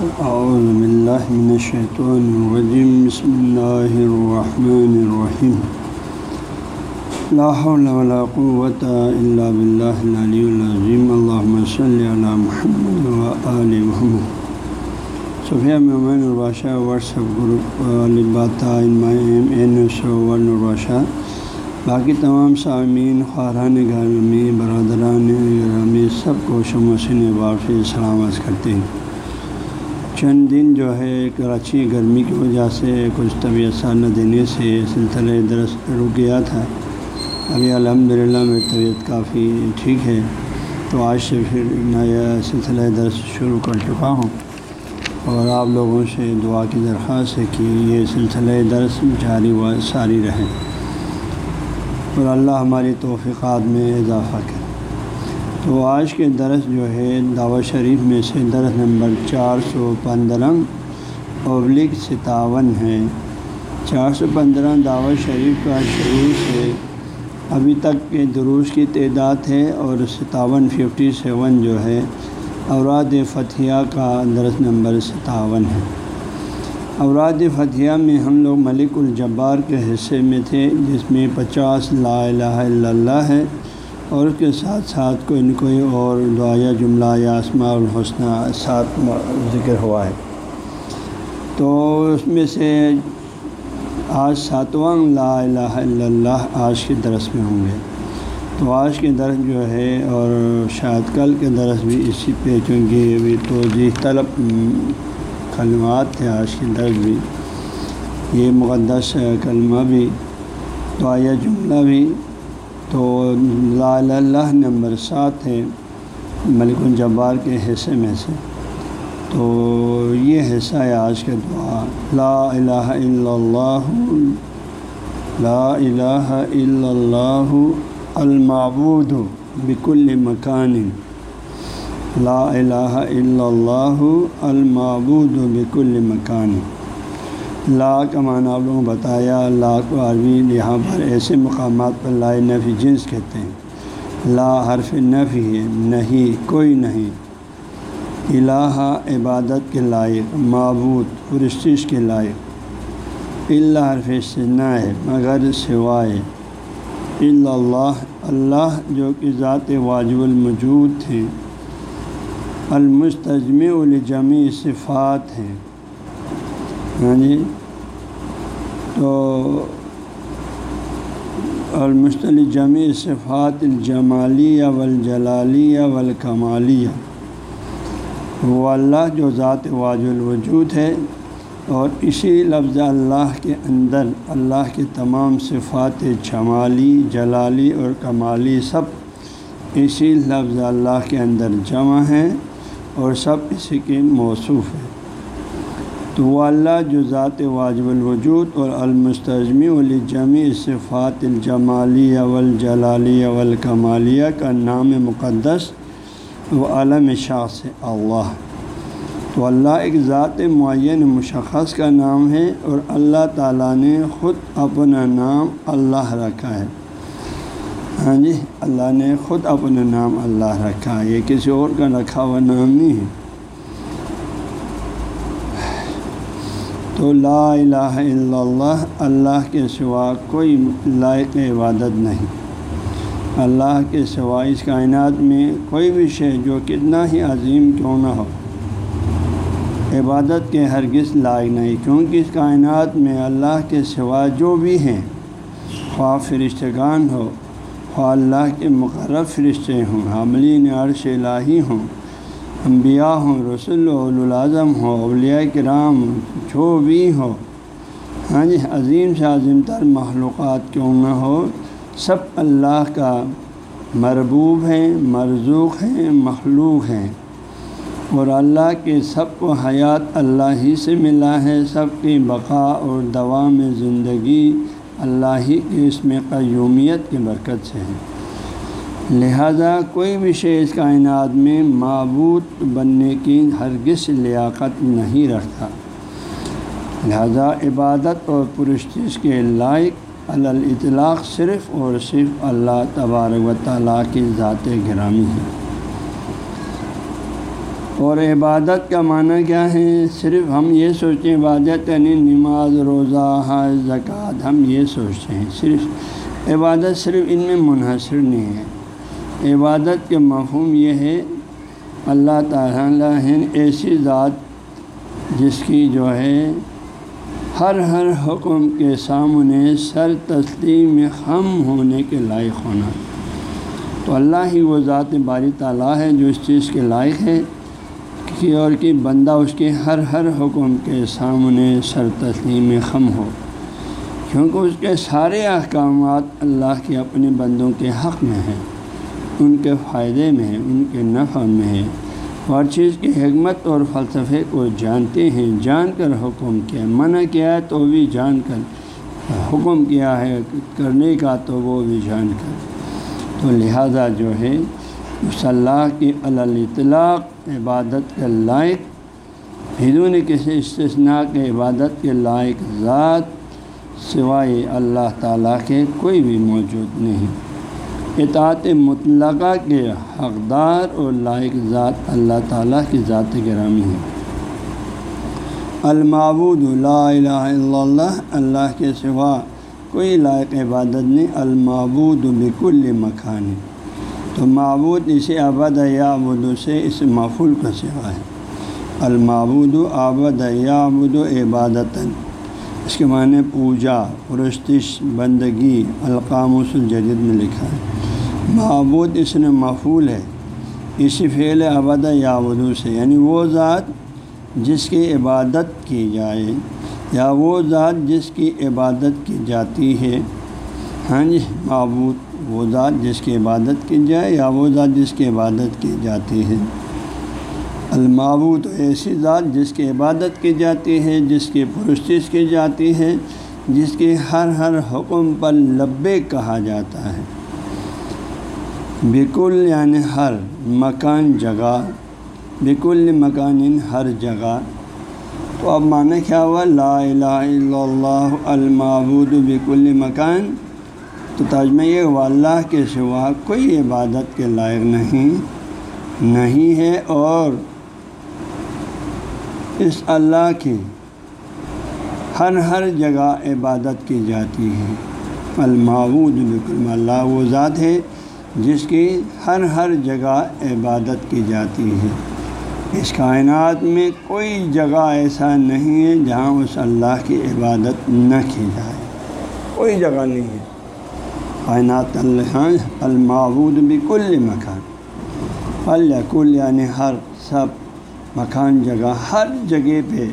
اعوذ باللہ من الشیطان الرجیم بسم اللہ الرحمن الرحیم لا حول ولا قوة الا باللہ العلی العظیم اللہم صلی علی محمد و آل محمد صفیہ ممین الباشہ واٹس ایپ گروپ الباتا این سو، ون الباشہ باقی تمام سامعین خاران گرامی، برادران گرامی سب کو شم و سلامت کرتے ہیں۔ چند دن جو ہے کراچی گرمی کی وجہ سے کچھ طبیعت سال نہ دینے سے سلسلہ درس رک گیا تھا۔ ابھی الحمد للہ میں طبیعت کافی ٹھیک ہے۔ تو آج سے پھر نیا سلسلہ درس شروع کر چکا ہوں۔ اور آپ لوگوں سے دعا کی درخواست ہے کہ یہ سلسلہ درس جاری و ساری رہے۔ اور اللہ ہماری توفیقات میں اضافہ کرے۔ تو آج کے درس جو ہے دعوت شریف میں سے درس نمبر چار سو پندرہ ابلک ستاون ہے۔ چار سو پندرہ دعوت شریف کا شروع سے ابھی تک کے دروس کی تعداد ہے اور ستاون ففٹی سیون جو ہے اوراد فتھیہ کا درس نمبر ستاون ہے۔ اوراد فتھیہ میں ہم لوگ ملک الجبار کے حصے میں تھے، جس میں پچاس لا الہ الا اللہ ہے۔ اور اس کے ساتھ ساتھ کوئی نہ کوئی اور دعا جملہ یا اسماء الحسنہ ساتھ ذکر ہوا ہے۔ تو اس میں سے آج ساتواں لا الہ الا اللہ آج کے درس میں ہوں گے۔ تو آج کے درس جو ہے، اور شاید کل کے درس بھی اسی پہ چونکہ ابھی توجہ جی طلب کلمات تھے آج کے درس بھی۔ یہ مقدس کلمہ بھی دعا جملہ بھی۔ تو لا اللہ نمبر سات ہے ملک الجبار کے حصے میں سے۔ تو یہ حصہ ہے آج کا دعا۔ لا الہ الا اللہ، لا الہ الا اللہ المعبود بکل مکان۔ لا الہ الا اللہ المعبود بکل مکان۔ لا کا معنی آپ لوگوں کو بتایا لا کو عربی یہاں پر ایسے مقامات پر لا نفی جنس کہتے ہیں۔ لا حرف نفی ہے، نہیں، کوئی نہیں۔ الہ عبادت کے لائق، معبود، پرستش کے لائق۔ اللہ حرف سنا ہے، مگر سوائے۔ اللہ اللہ جو کہ ذات واجب الموجود تھے المستجم الجمی صفات ہیں۔ ہاں جی تو المشتل جمع صفات الجمالیہ والجلالیہ والکمالیہ۔ وہ اللہ جو ذات واج الوجود ہے اور اسی لفظ اللہ کے اندر اللہ کے تمام صفات جمالی، جلالی اور کمالی سب اسی لفظ اللہ کے اندر جمع ہیں اور سب اسی کے موصوف ہیں۔ تو وہ اللہ جو ذات واجب الوجود اور المستظمی الجمی صفات الجمالیہ والجلالیہ والکمالیہ کا نام مقدس و عالم شاخ اللہ۔ تو اللہ ایک ذات معین مشخص کا نام ہے اور اللہ تعالیٰ نے خود اپنا نام اللہ رکھا ہے۔ ہاں جی اللہ نے خود اپنا نام اللہ رکھا ہے، یہ کسی اور کا رکھا ہوا نام نہیں ہے۔ تو لا الہ الا اللہ اللہ کے سوا کوئی لائق عبادت نہیں۔ اللہ کے سوا اس کائنات میں کوئی بھی شے جو کتنا ہی عظیم کیوں نہ ہو۔ عبادت کے ہرگز لائق نہیں، کیونکہ اس کائنات میں اللہ کے سوا جو بھی ہیں، خواہ فرشتگان ہو، خواہ اللہ کے مقرب فرشتے ہوں، حاملین عرش الہی ہوں۔ انبیاء ہوں، رسول العظم ہو اولیاء کرام جو بھی ہو ہاں جی عظیم سے عظیم تر معلومات کیوں نہ ہو؟ سب اللہ کا مربوب ہیں، مرزوق ہیں، مخلوق ہیں۔ اور اللہ کے سب کو حیات اللہ ہی سے ملا ہے۔ سب کی بقا اور دوا میں زندگی اللہ ہی کی اس میں قیومیت کی برکت سے ہے۔ لہذا کوئی بھی شے اس کائنات میں معبود بننے کی ہرگز لیاقت نہیں رکھتا۔ لہذا عبادت اور پرستش کے لائق الاطلاق صرف اور صرف اللہ تبارک و تعالیٰ کی ذات گرامی ہے۔ اور عبادت کا معنی کیا ہے؟ صرف ہم یہ سوچتے ہیں عبادت یعنی نماز، روزہ، حج، زکوٰۃ، ہم یہ سوچتے ہیں۔ صرف عبادت صرف ان میں منحصر نہیں ہے۔ عبادت کے مفہوم یہ ہے، اللہ تعالیٰ ایسی ذات جس کی جو ہے ہر ہر حکم کے سامنے سر تسلیم خم ہونے کے لائق ہونا۔ تو اللہ ہی وہ ذات باری تعالیٰ ہے جو اس چیز کے لائق ہے کہ اور کہ بندہ اس کے ہر ہر حکم کے سامنے سر تسلیم خم ہو۔ کیونکہ اس کے سارے احکامات اللہ کے اپنے بندوں کے حق میں ہیں۔ ان کے فائدے میں ہیں، ان کے نفع میں ہے ہر چیز کی حکمت اور فلسفے کو جانتے ہیں۔ جان کر حکم کیا، منع کیا ہے تو بھی جان کر۔ حکم کیا ہے کرنے کا تو وہ بھی جان کر۔ تو لہٰذا جو ہے صلاح کی اطلاق عبادت کے لائق ہندو کسی استثناء کے عبادت کے لائق ذات سوائے اللہ تعالیٰ کے کوئی بھی موجود نہیں۔ اطاعت مطلقہ کے حقدار اور لائق ذات اللہ تعالیٰ کی ذات گرامی ہے۔ المعبود لا الہ الا اللہ اللہ کے سوا کوئی لائق عبادت نہیں۔ المعبود بکل مکان، تو معبود اسے آبد یا ابود سے اس معفول کا سوا ہے۔ المعبود آبد یا ابود عبادت اس کے معنی پوجا، پرستش، بندگی القام الجدید میں لکھا ہے۔ معبود اس نے معفول ہے۔ اسی فعل ابد یا ابدو سے یعنی وہ ذات جس کی عبادت کی جائے، یا وہ ذات جس کی عبادت کی جاتی ہے۔ ہاں جی معبود وہ ذات جس کی عبادت کی جائے، یا وہ ذات جس کی عبادت کی جاتی ہے۔ المعبود ایسی ذات جس کی عبادت کی جاتی ہے، جس کی پرستش کی جاتی ہے، جس کے ہر ہر حکم پر لبے کہا جاتا ہے۔ بالکل یعنی ہر مکان جگہ بالکل مکان یعنی ہر جگہ۔ تو اب معنی کیا ہوا؟ لا الہ الا اللہ المعبود بکل مکان۔ تو ترجمہ یہ ہوا، اللہ کے سوا کوئی عبادت کے لائق نہیں نہیں ہے اور اس اللہ کی ہر ہر جگہ عبادت کی جاتی ہے۔ المعود بالکل اللہ وہ ذات ہے جس کی ہر ہر جگہ عبادت کی جاتی ہے۔ اس کائنات میں کوئی جگہ ایسا نہیں ہے جہاں اس اللہ کی عبادت نہ کی جائے۔ کوئی جگہ نہیں ہے۔ کائنات اللہ المعبود بکل مکان۔ پل کل یعنی ہر سب مکان جگہ ہر جگہ پہ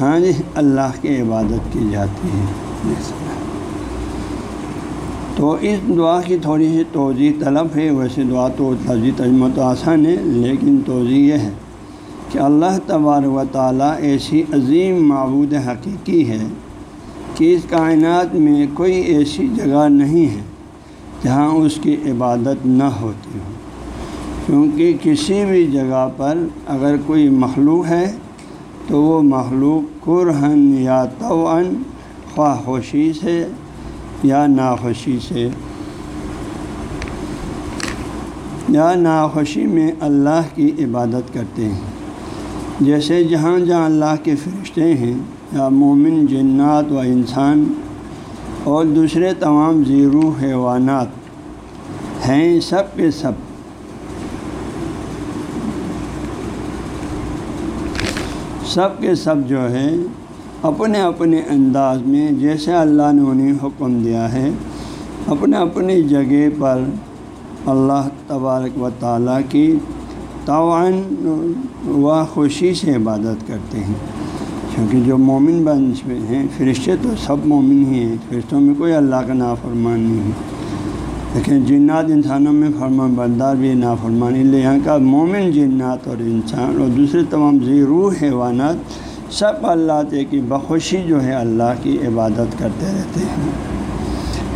ہاں جی اللہ کی عبادت کی جاتی ہے۔ تو اس دعا کی تھوڑی سی توضیع طلب ہے، ویسے دعا تو تجزی تجمہ تو آسان ہے، لیکن توضیع یہ ہے کہ اللہ تبار و تعالیٰ ایسی عظیم معبود حقیقی ہے کہ اس کائنات میں کوئی ایسی جگہ نہیں ہے جہاں اس کی عبادت نہ ہوتی ہو۔ کیونکہ کسی بھی جگہ پر اگر کوئی مخلوق ہے تو وہ مخلوق قرہن یا توان خواہ خوشی سے یا ناخوشی سے۔ یا ناخوشی میں اللہ کی عبادت کرتے ہیں۔ جیسے جہاں جہاں اللہ کے فرشتے ہیں، یا مومن، جنات و انسان اور دوسرے تمام زیرو حیوانات ہیں، سب کے سب۔ سب کے سب جو ہے اپنے اپنے انداز میں جیسے اللہ نے انہیں حکم دیا ہے، اپنے اپنی جگہ پر اللہ تبارک و تعالیٰ کی توان و خوشی سے عبادت کرتے ہیں۔ کیونکہ جو مومن بنش ہیں، فرشتے تو سب مومن ہی ہیں، فرشتوں میں کوئی اللہ کا نافرمان نہیں ہے۔ لیکن جنات انسانوں میں فرمان بردار بھی نافرمان اللہ یہاں کا مومن جنات اور انسان اور دوسرے تمام زیرو حیوانات سب اللہ تے کی بخوشی جو ہے اللہ کی عبادت کرتے رہتے ہیں۔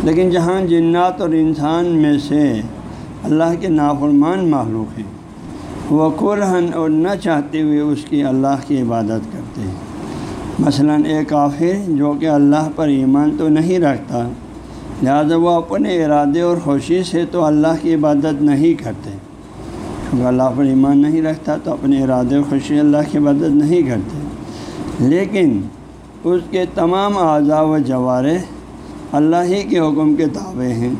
لیکن جہاں جنات اور انسان میں سے اللہ کے نافرمان معلوم ہیں، وہ قرہن اور نہ چاہتے ہوئے اس کی اللہ کی عبادت کرتے ہیں۔ مثلا ایک کافر جو کہ اللہ پر ایمان تو نہیں رکھتا، لہٰذا وہ اپنے ارادے اور خوشی سے تو اللہ کی عبادت نہیں کرتے۔ کیونکہ اللہ پر ایمان نہیں رکھتا تو اپنے ارادے خوشی اللہ کی مدد نہیں کرتے۔ لیکن اس کے تمام اعضاء و جوارے اللہ ہی کے حکم کے تابع ہیں۔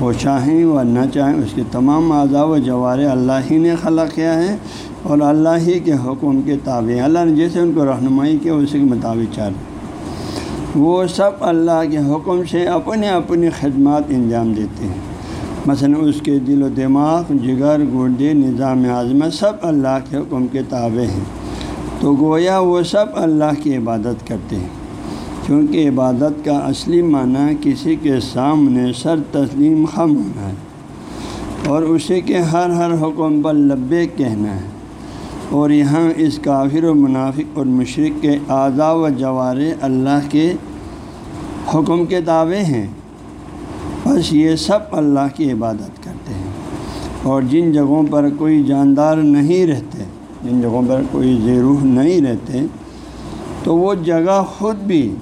وہ چاہیں و نہ چاہیں، اس کے تمام اعضاء و جوارے اللہ ہی نے خلق کیا ہے اور اللہ ہی کے حکم کے تابع اللہ نے جیسے ان کو رہنمائی کیا اسی کے مطابق چل وہ سب اللہ کے حکم سے اپنے اپنی خدمات انجام دیتے ہیں۔ مثلا اس کے دل و دماغ، جگر، گردے، نظام اعظمت سب اللہ کے حکم کے تابع ہیں۔ تو گویا وہ سب اللہ کی عبادت کرتے ہیں۔ کیونکہ عبادت کا اصلی معنی کسی کے سامنے سر تسلیم خم ہونا ہے اور اسی کے ہر ہر حکم پر لبے کہنا ہے۔ اور یہاں اس کافر و منافق اور مشرق کے اعضاء و جوارے اللہ کے حکم کے دعوے ہیں۔ بس یہ سب اللہ کی عبادت کرتے ہیں اور جن جگہوں پر کوئی جاندار نہیں رہتے جن جگہوں پر کوئی زیروح نہیں رہتے، تو وہ جگہ خود بھی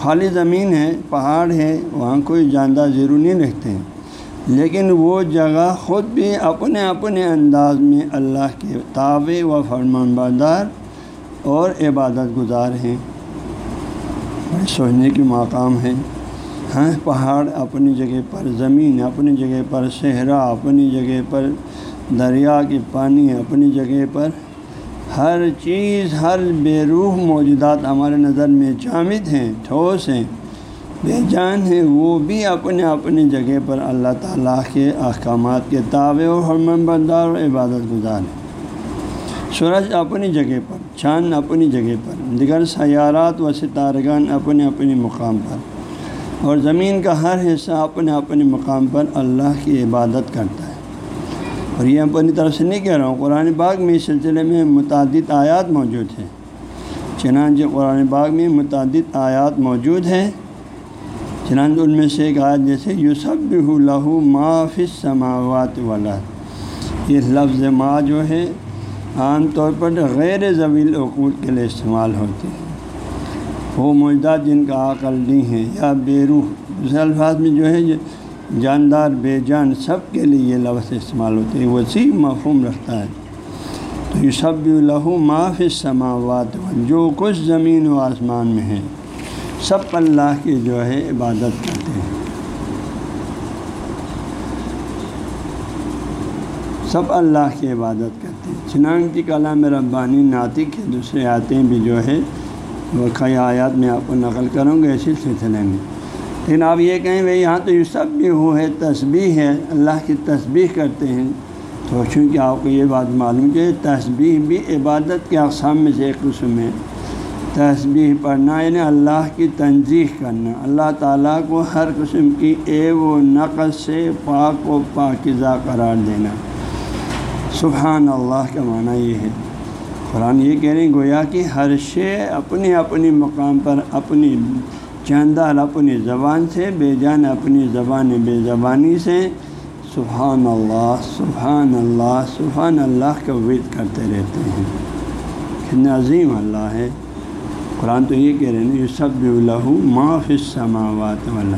خالی زمین ہے، پہاڑ ہے، وہاں کوئی جاندار ضرور نہیں رکھتے ہیں لیکن وہ جگہ خود بھی اپنے اپنے انداز میں اللہ کے تابع و فرمان بردار اور عبادت گزار ہیں۔ سوچنے کے مقام ہیں۔ ہاں پہاڑ اپنی جگہ پر، زمین اپنی جگہ پر، صحرا اپنی جگہ پر دریا کے پانی اپنی جگہ پر، ہر چیز، ہر بے روح موجودات ہمارے نظر میں جامد ہیں، ٹھوس ہیں، بے جان ہیں، وہ بھی اپنے اپنی جگہ پر اللہ تعالیٰ کے احکامات کے تابع و حرمن بردار و عبادت گزار ہیں۔ سورج اپنی جگہ پر، چاند اپنی جگہ پر، دیگر سیارات و ستارگان اپنے اپنے مقام پر، اور زمین کا ہر حصہ اپنے اپنے مقام پر اللہ کی عبادت کرتا ہے۔ اور یہ اپنی طرف سے نہیں کہہ رہا ہوں۔ قرآن باغ میں اس سلسلے میں متعدد آیات موجود ہیں۔ چنانچہ قرآن باغ میں متعدد آیات موجود ہیں۔ چنانچہ ان میں سے ایک آیت جیسے یوسف لہو ما فص سماوات والا یہ لفظ ما جو ہے عام طور پر غیر زویل عقول کے لیے استعمال ہوتے ہیں۔ وہ موجودات جن کا عقل نہیں ہے۔ یا بے روح۔ دوسرے الفاظ میں جو ہے جاندار، بے جان سب کے لیے یہ لفظ استعمال ہوتے ہیں وسیع مفہوم رکھتا ہے۔ تو یہ سب لہو معاف سماوات جو کچھ زمین و آسمان میں ہے، سب اللہ کی جو ہے عبادت کرتے ہیں۔ سب اللہ کی عبادت کرتے ہیں۔ چنان کی کلام ربانی ناطق کے دوسرے آتے بھی جو ہے، وہ کئی آیات میں آپ کو نقل کروں گا، اسی سلسلے میں۔ لیکن آپ یہ کہیں بھائی یہاں تو یہ سب بھی ہو ہے، تسبیح ہے، اللہ کی تسبیح کرتے ہیں۔ تو چونکہ آپ کو یہ بات معلوم کہ تسبیح بھی عبادت کے اقسام میں سے ایک قسم ہے۔ تسبیح پڑھنا یعنی اللہ کی تنظیح کرنا۔ اللہ تعالیٰ کو ہر قسم کی اے و نقص سے پاک و پاکزہ قرار دینا۔ سبحان اللہ کا معنی یہ ہے۔ قرآن یہ کہہ رہے ہیں، گویا کہ ہر شے اپنی اپنی مقام پر، اپنی چاندار اپنی زبان سے، بے جان اپنی زبان بے زبانی سے۔ سبحان اللہ سبحان اللہ سبحان اللہ کا ورد کرتے رہتے ہیں۔ کتنا عظیم اللہ ہے۔ قرآن تو یہ کہہ رہے ہیں یہ سب اللہ معاف سماوات والا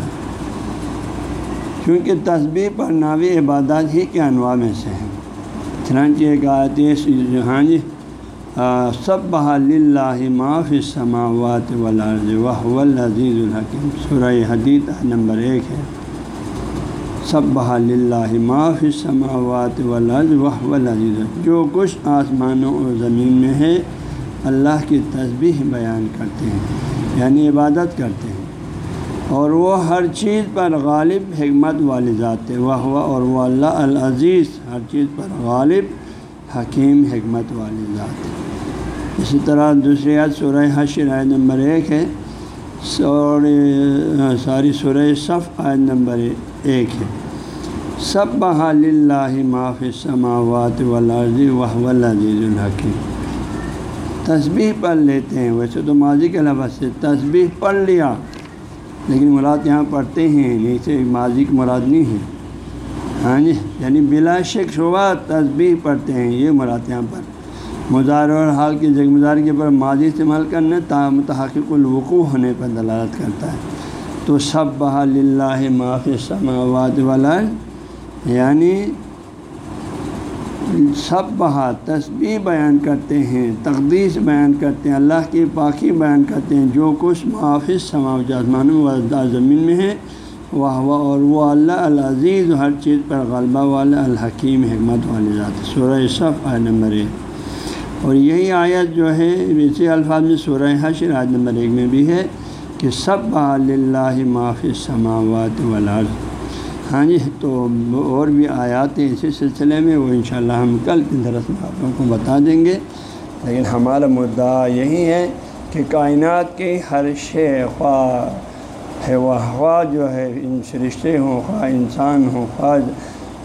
کیونکہ تصبیح پر ناوی عبادات ہی کے انواع میں سے ہیں۔ چنانچہ ایک آیت ہاں جی۔ سب بحال اللہ معاف سماوات والارض وہ العزیز الحکیم۔ سورہ حدیث نمبر ایک ہے۔ سب بحال اللہ معاف سماوات والارض وہ العزیز جو کچھ آسمانوں اور زمین میں ہے، اللہ کی تسبیح بیان کرتے ہیں یعنی عبادت کرتے ہیں۔ اور وہ ہر چیز پر غالب حکمت والی ذات ہے۔ وہ ہوا اور وہ اللہ العزیز، ہر چیز پر غالب حکیم حکمت والی ذات۔ اسی طرح دوسری عید سورہ حشر عید نمبر ایک ہے۔ ساری سورہ صف عید نمبر ایک ہے۔ سب بحال اللہ معاف سماوات والارض وہ العزیز الحکیم۔ تسبیح پڑھ لیتے ہیں۔ ویسے تو ماضی کے لفظ سے تسبیح پڑھ لیا، لیکن مراد یہاں پڑھتے ہیں نہیں سے ماضی کی مراد نہیں ہے۔ ہاں جی یعنی بلا شک شبہ تسبیح پڑھتے ہیں، یہ مراد یہاں پر۔ مزار اور حال کی جگ مزار کے پر ماضی استعمال کرنا تا متحقق الوقوع ہونے پر دلالت کرتا ہے۔ تو سب بحال معاف سماوات والا یعنی سب بہا تسبیح بیان کرتے ہیں، تقدیس بیان کرتے ہیں، اللہ کی پاکی بیان کرتے ہیں، جو کچھ معافذ سماج آسمان و زمین میں ہے۔ وہ اور وہ اللہ العزیز ہر چیز پر غلبہ والا، الحکیم، حکمت والی ذات سورہ صف آئے نمبر ایک۔ اور یہی آیت جو ہے، اسی الفاظ میں سورہ حشر، آیت نمبر ایک میں بھی ہے کہ سب اللہ معافی سماوات ولا ہاں جی تو اور بھی آیات ہیں اسی سلسلے میں، وہ انشاءاللہ ہم کل کی درس میں آپ لوگوں کو بتا دیں گے۔ لیکن ہمارا مدعا یہی ہے کہ کائنات کے ہر شے، خواہ ہے، وہ خواہ جو ہے ان سرشتے ہوں، خواہ انسان ہوں، خواہ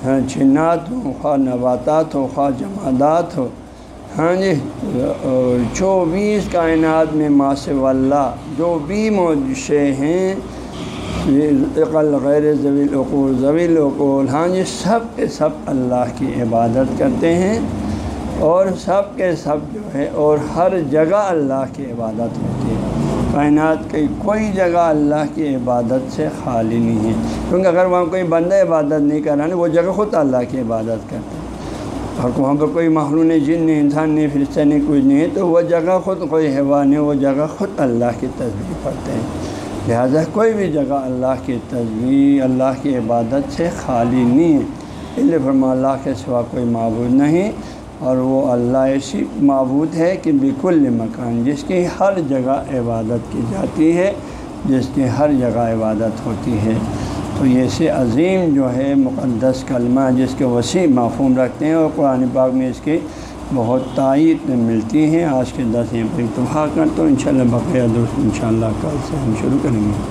ہاں، جنات ہوں، خواہ نباتات ہو خواہ جمادات ہو ہاں جی چوبیس کائنات میں ماسو اللہ، جو بھی موجے ہیں عقل غیر ضویل اقول ضویل اقول ہاں جی سب کے سب اللہ کی عبادت کرتے ہیں۔ اور سب کے سب جو ہے، اور ہر جگہ اللہ کی عبادت ہوتی ہے۔ کائنات کی کوئی جگہ اللہ کی عبادت سے خالی نہیں ہے۔ کیونکہ اگر وہاں کوئی بندہ عبادت نہیں کر رہا وہ جگہ خود اللہ کی عبادت کرتا ہے۔ اور وہاں پر کوئی مخلوق جن نہیں، انسان نہیں، فرشتہ نہیں کچھ نہیں ہے، تو وہ جگہ خود کوئی حیوان ہے وہ جگہ خود اللہ کی تصویر پڑھتے ہیں۔ لہٰذا کوئی بھی جگہ اللہ کی تصویر اللہ کی عبادت سے خالی نہیں ہے۔ اس لیے فرما اللہ کے سوا کوئی معبود نہیں۔ اور وہ اللہ ایسی معبود ہے کہ بالکل مکان، جس کی ہر جگہ عبادت کی جاتی ہے، جس کی ہر جگہ عبادت ہوتی ہے۔ تو یہ سے عظیم جو ہے مقدس کلمہ، جس کے وسیع معفوم رکھتے ہیں، اور قرآن پاک میں اس کی بہت تائید ملتی ہیں۔ آج کے دس یہیں پر اتفاق کر تو ان شاء اللہ بقیہ دوست ان شاء اللہ کل سے ہم شروع کریں گے۔